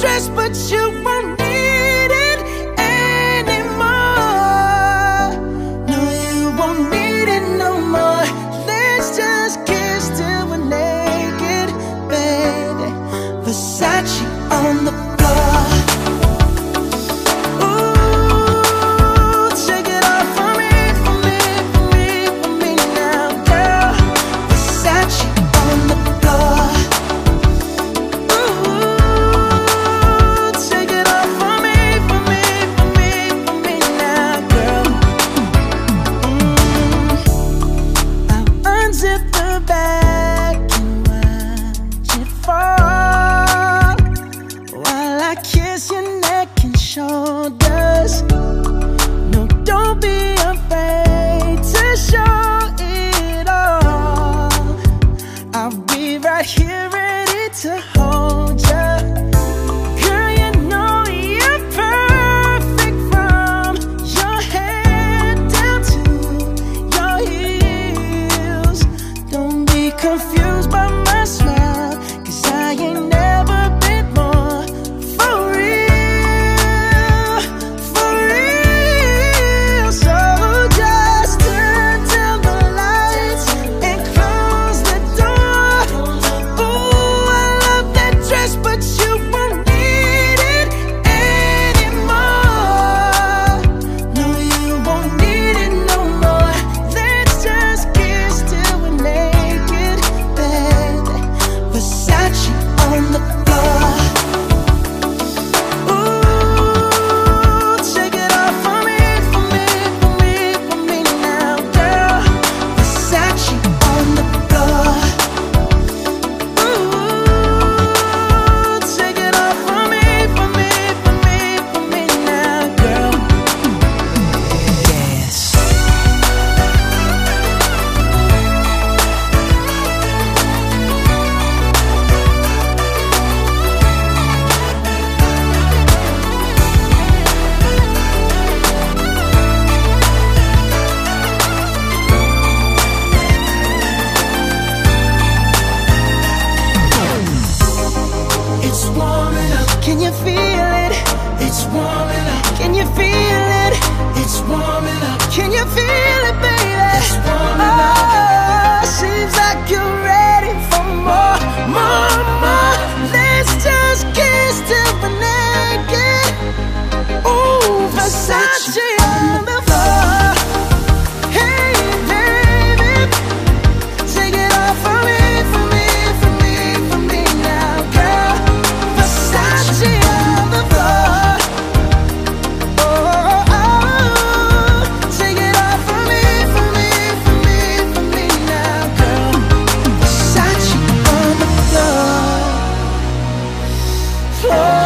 dress, but you won't need it anymore. No, you won't need it no more. Let's just kiss till we're naked, baby. Versace on the floor. shoulders. feel it? It's warming up. Can you feel it, baby? 什？